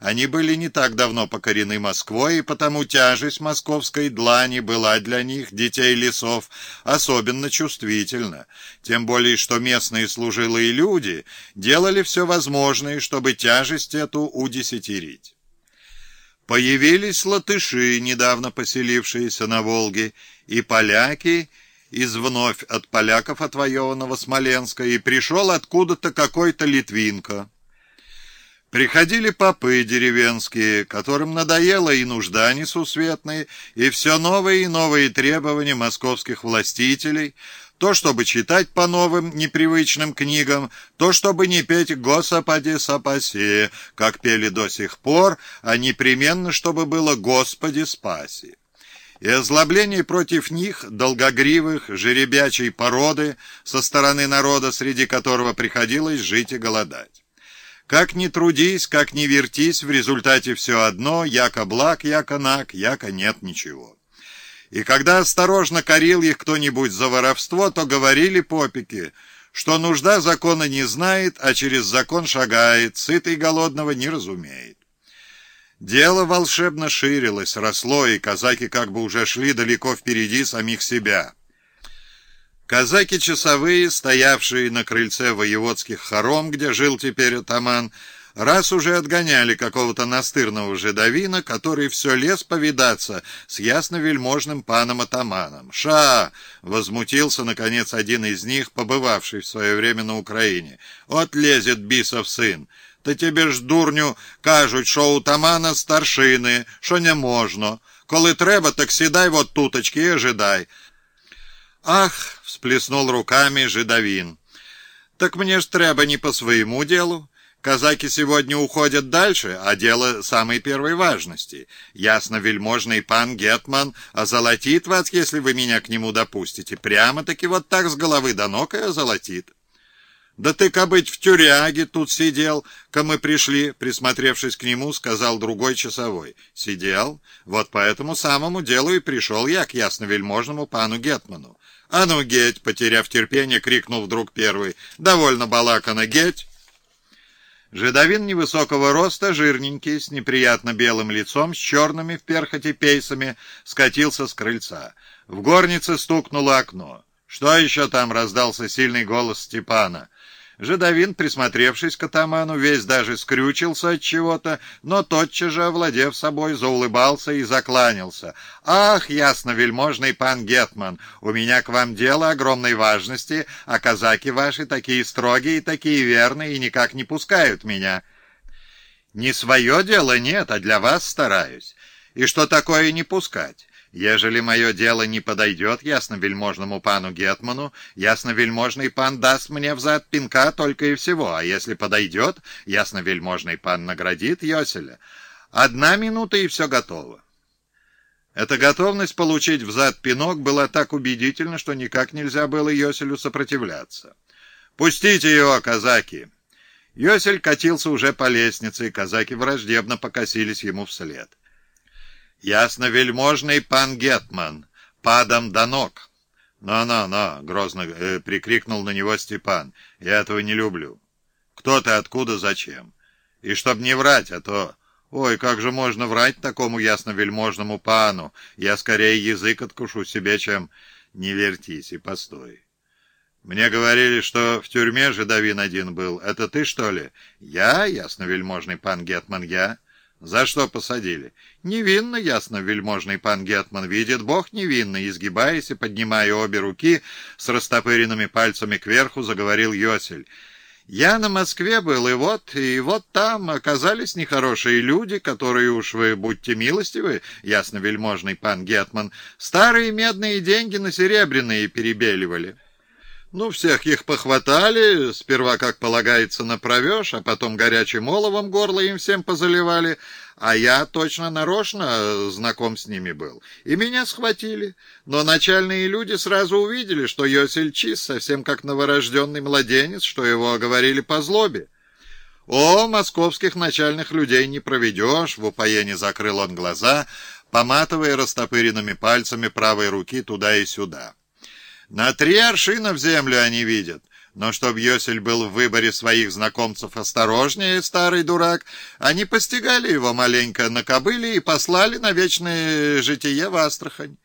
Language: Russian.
Они были не так давно покорены Москвой, и потому тяжесть московской длани была для них, детей лесов, особенно чувствительна. Тем более, что местные служилые люди делали все возможное, чтобы тяжесть эту удесятерить. Появились латыши, недавно поселившиеся на Волге, и поляки из вновь от поляков отвоеванного Смоленска, и пришел откуда-то какой-то литвинка. Приходили попы деревенские, которым надоело и нужда несусветная, и все новые и новые требования московских властителей, то, чтобы читать по новым непривычным книгам, то, чтобы не петь «Господи, сапаси», как пели до сих пор, а непременно, чтобы было «Господи, спаси» и озлобление против них, долгогривых, жеребячей породы, со стороны народа, среди которого приходилось жить и голодать. Как ни трудись, как ни вертись, в результате все одно, яко благ, яко наг, яко нет ничего. И когда осторожно корил их кто-нибудь за воровство, то говорили попики, что нужда закона не знает, а через закон шагает, сытый голодного не разумеет. Дело волшебно ширилось, росло, и казаки как бы уже шли далеко впереди самих себя. Казаки часовые, стоявшие на крыльце воеводских хором, где жил теперь атаман, раз уже отгоняли какого-то настырного жидовина, который все лез повидаться с ясновельможным паном-атаманом. «Ша!» — возмутился, наконец, один из них, побывавший в свое время на Украине. «От лезет бисов сын! Та тебе ж, дурню, кажуть, що у тамана старшини, що не можна. Коли треба, так сідай вот туточки и ожидай». «Ах!» — всплеснул руками жидовин. «Так мне ж треба не по своему делу. Казаки сегодня уходят дальше, а дело самой первой важности. Ясно, вельможный пан Гетман озолотит вас, если вы меня к нему допустите. Прямо-таки вот так с головы до ног и озолотит». «Да ты, кабыть, в тюряге тут сидел, ка мы пришли», присмотревшись к нему, сказал другой часовой. «Сидел? Вот по этому самому делу и пришел я к ясновельможному пану Гетману». «А ну, Геть!» — потеряв терпение, крикнул вдруг первый. «Довольно балакано, Геть!» Жидовин невысокого роста, жирненький, с неприятно белым лицом, с черными в перхоти пейсами, скатился с крыльца. В горнице стукнуло окно. «Что еще там?» — раздался сильный голос Степана. Жидовин, присмотревшись к атаману, весь даже скрючился от чего-то, но тотчас же, овладев собой, заулыбался и закланялся. «Ах, ясно-вельможный пан Гетман, у меня к вам дело огромной важности, а казаки ваши такие строгие такие верные и никак не пускают меня». «Не свое дело нет, а для вас стараюсь. И что такое не пускать?» Ежели мое дело не подойдет ясно-вельможному пану Гетману, ясно-вельможный пан даст мне взад пинка только и всего, а если подойдет, ясно-вельможный пан наградит Йоселя. Одна минута, и все готово. Эта готовность получить взад пинок была так убедительна, что никак нельзя было Йоселю сопротивляться. «Пустите его, казаки!» Йосель катился уже по лестнице, и казаки враждебно покосились ему вслед. «Ясно-вельможный пан Гетман, падом до ног!» «Но-но-но!» — грозно э, прикрикнул на него Степан. «Я этого не люблю. Кто ты, откуда, зачем? И чтоб не врать, а то...» «Ой, как же можно врать такому ясно-вельможному пану? Я скорее язык откушу себе, чем не вертись и постой». «Мне говорили, что в тюрьме жидовин один был. Это ты, что ли?» «Я, ясно-вельможный пан Гетман, я». За что посадили? Невинно, ясно, вельможный пан Гетман. Видит Бог невинно, изгибаясь и поднимая обе руки с растопыренными пальцами кверху, заговорил Йосель. Я на Москве был, и вот, и вот там оказались нехорошие люди, которые уж вы, будьте милостивы, ясно, вельможный пан Гетман, старые медные деньги на серебряные перебеливали. Ну, всех их похватали, сперва, как полагается, направешь, а потом горячим оловом горло им всем позаливали, а я точно нарочно знаком с ними был. И меня схватили. Но начальные люди сразу увидели, что Йосель Чиз совсем как новорожденный младенец, что его оговорили по злобе. «О, московских начальных людей не проведешь!» — в упоении закрыл он глаза, поматывая растопыренными пальцами правой руки туда и сюда. На три аршина в землю они видят. Но чтоб Йосель был в выборе своих знакомцев осторожнее, старый дурак, они постигали его маленько на кобыле и послали на вечное житие в Астрахань.